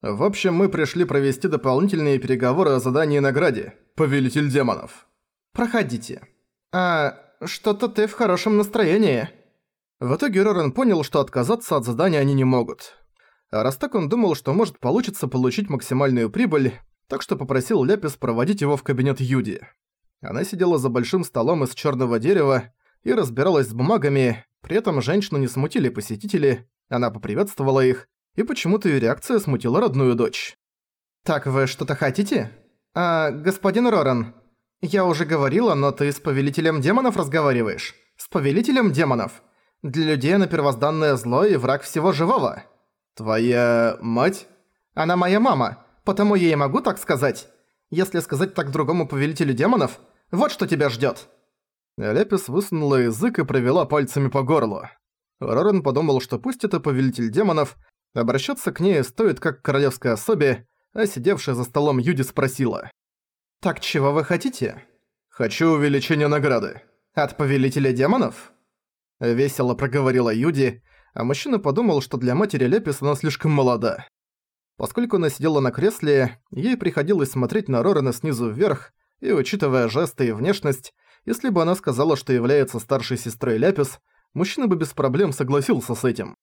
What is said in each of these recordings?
В общем, мы пришли провести дополнительные переговоры о задании и награде. Повелитель демонов. Проходите. А, что-то ты в хорошем настроении. В итоге Рорен понял, что отказаться от задания они не могут. А раз так он думал, что может получится получить максимальную прибыль, так что попросил Ляпис проводить его в кабинет Юди. Она сидела за большим столом из черного дерева и разбиралась с бумагами, при этом женщину не смутили посетители, она поприветствовала их, и почему-то её реакция смутила родную дочь. «Так вы что-то хотите? А, господин Роран, я уже говорила, но ты с повелителем демонов разговариваешь. С повелителем демонов. Для людей она первозданное зло и враг всего живого». «Твоя мать?» «Она моя мама, потому я и могу так сказать. Если сказать так другому повелителю демонов, вот что тебя ждёт». Лепис высунула язык и провела пальцами по горлу. Рорен подумал, что пусть это повелитель демонов, обращаться к ней стоит как к королевской особе, а сидевшая за столом Юди спросила. «Так чего вы хотите?» «Хочу увеличения награды». «От повелителя демонов?» Весело проговорила Юди, а мужчина подумал, что для матери Лепис она слишком молода. Поскольку она сидела на кресле, ей приходилось смотреть на Рорена снизу вверх, и, учитывая жесты и внешность, если бы она сказала, что является старшей сестрой Ляпис, мужчина бы без проблем согласился с этим.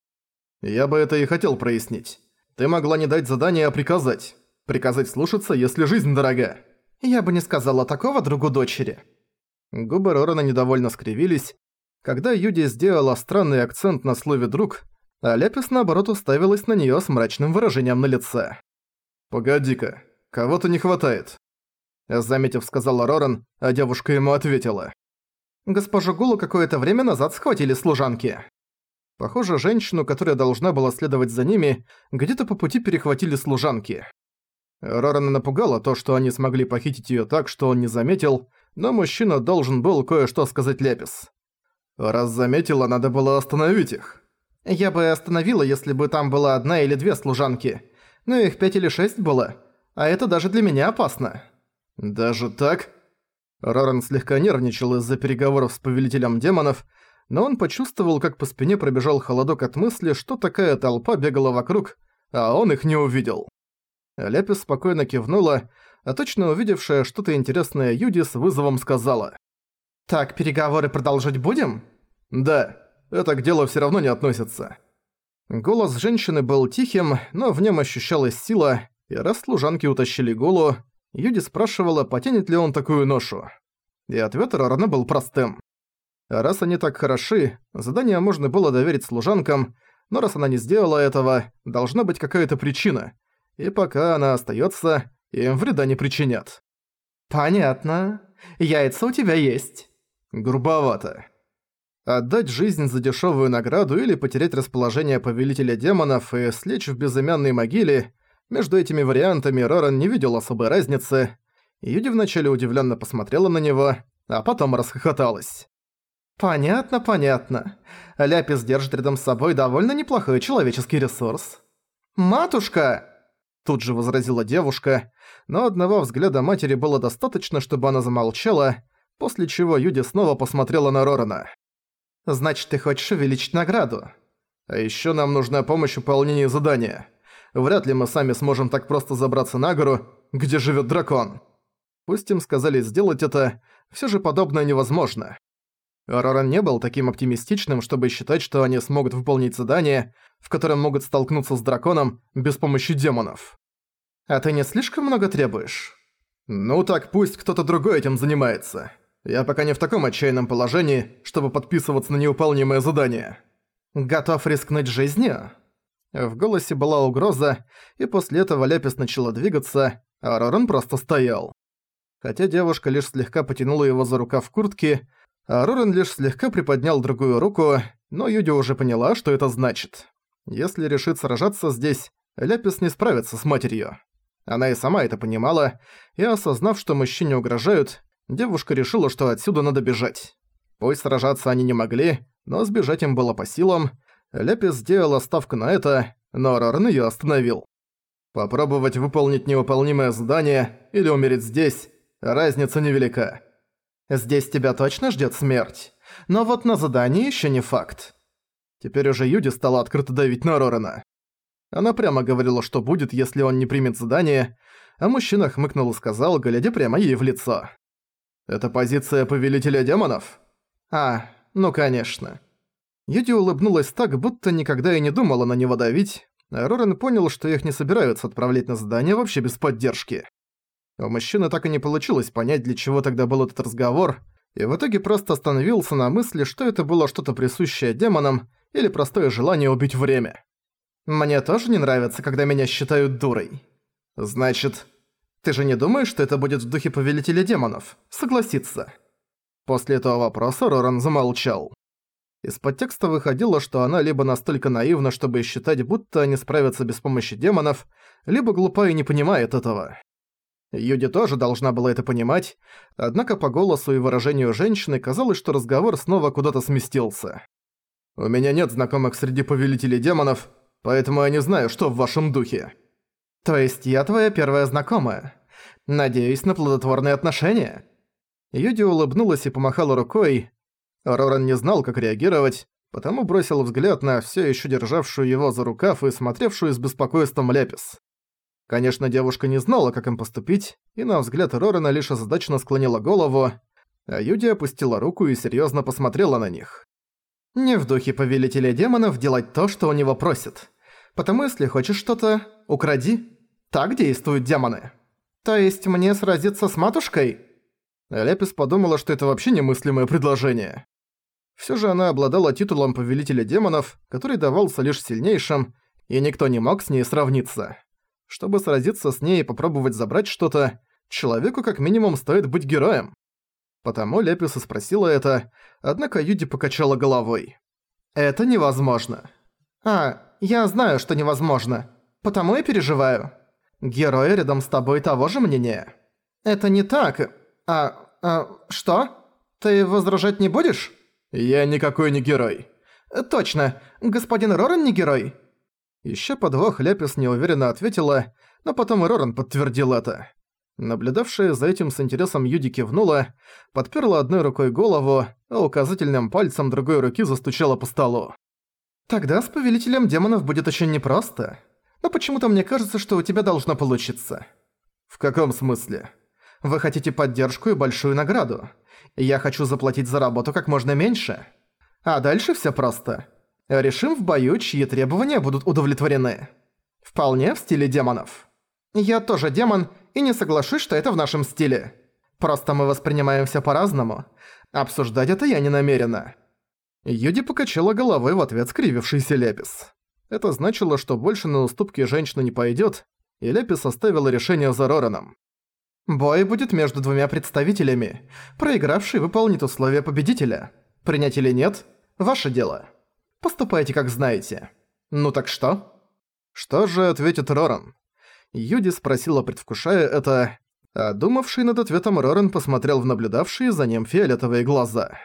Я бы это и хотел прояснить. Ты могла не дать задание, а приказать. Приказать слушаться, если жизнь дорога. Я бы не сказала такого другу дочери. Губы Рорана недовольно скривились, когда Юди сделала странный акцент на слове «друг», а Ляпис наоборот уставилась на неё с мрачным выражением на лице. «Погоди-ка, кого-то не хватает», — заметив, сказала Роран, а девушка ему ответила. «Госпожу Гулу какое-то время назад схватили служанки». Похоже, женщину, которая должна была следовать за ними, где-то по пути перехватили служанки. Рорана напугала то, что они смогли похитить её так, что он не заметил, но мужчина должен был кое-что сказать Ляпис. Раз заметила, надо было остановить их. Я бы остановила, если бы там была одна или две служанки. Но их пять или шесть было. А это даже для меня опасно. Даже так? Роран слегка нервничал из-за переговоров с повелителем демонов, но он почувствовал, как по спине пробежал холодок от мысли, что такая толпа бегала вокруг, а он их не увидел. Ляпис спокойно кивнула, а точно увидевшая что-то интересное Юди с вызовом сказала. «Так, переговоры продолжить будем?» «Да, это к делу всё равно не относится». Голос женщины был тихим, но в нем ощущалась сила, и раз служанки утащили Гулу, Юди спрашивала, потянет ли он такую ношу. И ответ Рорана был простым. Раз они так хороши, задание можно было доверить служанкам, но раз она не сделала этого, должна быть какая-то причина. И пока она остаётся, им вреда не причинят. «Понятно. Яйца у тебя есть». Грубовато. Отдать жизнь за дешевую награду или потерять расположение повелителя демонов и слечь в безымянной могиле – между этими вариантами Роран не видел особой разницы. Юди вначале удивленно посмотрела на него, а потом расхохоталась. «Понятно, понятно. Ляпис держит рядом с собой довольно неплохой человеческий ресурс». «Матушка!» Тут же возразила девушка, но одного взгляда матери было достаточно, чтобы она замолчала, после чего Юди снова посмотрела на Рорана. «Значит, ты хочешь увеличить награду?» «А ещё нам нужна помощь в выполнении задания. Вряд ли мы сами сможем так просто забраться на гору, где живёт дракон». Пусть им сказали сделать это, всё же подобное невозможно. Роран не был таким оптимистичным, чтобы считать, что они смогут выполнить задание, в котором могут столкнуться с драконом без помощи демонов. «А ты не слишком много требуешь?» «Ну так пусть кто-то другой этим занимается. Я пока не в таком отчаянном положении, чтобы подписываться на неуполнимое задание». «Готов рискнуть жизнью?» В голосе была угроза, и после этого Ляпис начала двигаться, а Роран просто стоял. Хотя девушка лишь слегка потянула его за рукав куртки, а Роран лишь слегка приподнял другую руку, но Юди уже поняла, что это значит. Если решит сражаться здесь, Ляпис не справится с матерью. Она и сама это понимала, и осознав, что мужчине угрожают, девушка решила, что отсюда надо бежать. Пусть сражаться они не могли, но сбежать им было по силам. Ляпис сделала ставку на это, но Роран её остановил. Попробовать выполнить невыполнимое задание или умереть здесь – разница невелика. Здесь тебя точно ждёт смерть. Но вот на задании ещё не факт. Теперь уже Юди стала открыто давить на Рорана. Она прямо говорила, что будет, если он не примет задание, а мужчина хмыкнул и сказал, глядя прямо ей в лицо. «Это позиция повелителя демонов?» «А, ну конечно». Юди улыбнулась так, будто никогда и не думала на него давить, а Рорен понял, что их не собираются отправлять на задание вообще без поддержки. У мужчины так и не получилось понять, для чего тогда был этот разговор, и в итоге просто остановился на мысли, что это было что-то присущее демонам или простое желание убить время. «Мне тоже не нравится, когда меня считают дурой». «Значит, ты же не думаешь, что это будет в духе Повелителя Демонов? Согласиться?» После этого вопроса Роран замолчал. Из подтекста выходило, что она либо настолько наивна, чтобы считать, будто они справятся без помощи демонов, либо глупа и не понимает этого. Юди тоже должна была это понимать, однако по голосу и выражению женщины казалось, что разговор снова куда-то сместился. «У меня нет знакомых среди повелителей демонов, поэтому я не знаю, что в вашем духе». «То есть я твоя первая знакомая? Надеюсь на плодотворные отношения?» Юди улыбнулась и помахала рукой. Роран не знал, как реагировать, потому бросил взгляд на все еще державшую его за рукав и смотревшую с беспокойством Лепис. Конечно, девушка не знала, как им поступить, и на взгляд Рорана лишь озадаченно склонила голову, а Юди опустила руку и серьезно посмотрела на них. «Не в духе повелителя демонов делать то, что у него просят. Потому если хочешь что-то, укради. Так действуют демоны. То есть мне сразиться с матушкой?» Лепис подумала, что это вообще немыслимое предложение. Всё же она обладала титулом повелителя демонов, который давался лишь сильнейшим, и никто не мог с ней сравниться. Чтобы сразиться с ней и попробовать забрать что-то, человеку как минимум стоит быть героем. Потому Лепис и спросила это, однако Юди покачала головой. «Это невозможно». «А, я знаю, что невозможно. Потому и переживаю. Герой рядом с тобой того же мнения». «Это не так. А, а, что? Ты возражать не будешь?» «Я никакой не герой». «Точно. Господин Роран не герой?» Ещё подвох Ляпис неуверенно ответила, но потом и Роран подтвердил это. Наблюдавшая за этим с интересом Юди кивнула, подперла одной рукой голову, а указательным пальцем другой руки застучала по столу. «Тогда с повелителем демонов будет очень непросто. Но почему-то мне кажется, что у тебя должно получиться». «В каком смысле?» «Вы хотите поддержку и большую награду. Я хочу заплатить за работу как можно меньше. А дальше всё просто. Решим в бою, чьи требования будут удовлетворены. Вполне в стиле демонов. Я тоже демон, и не соглашусь, что это в нашем стиле. Просто мы воспринимаем всё по-разному. Обсуждать это я не намерена». Юди покачала головой в ответ скривившийся Лепис. Это значило, что больше на уступки женщина не пойдёт, и Лепис оставила решение за Рораном. «Бой будет между двумя представителями. Проигравший выполнит условия победителя. Принять или нет – ваше дело». Поступайте, как знаете. Ну так что?» Что же ответит Роран? Юди спросила, предвкушая это, а думавший над ответом Роран посмотрел в наблюдавшие за ним фиолетовые глаза.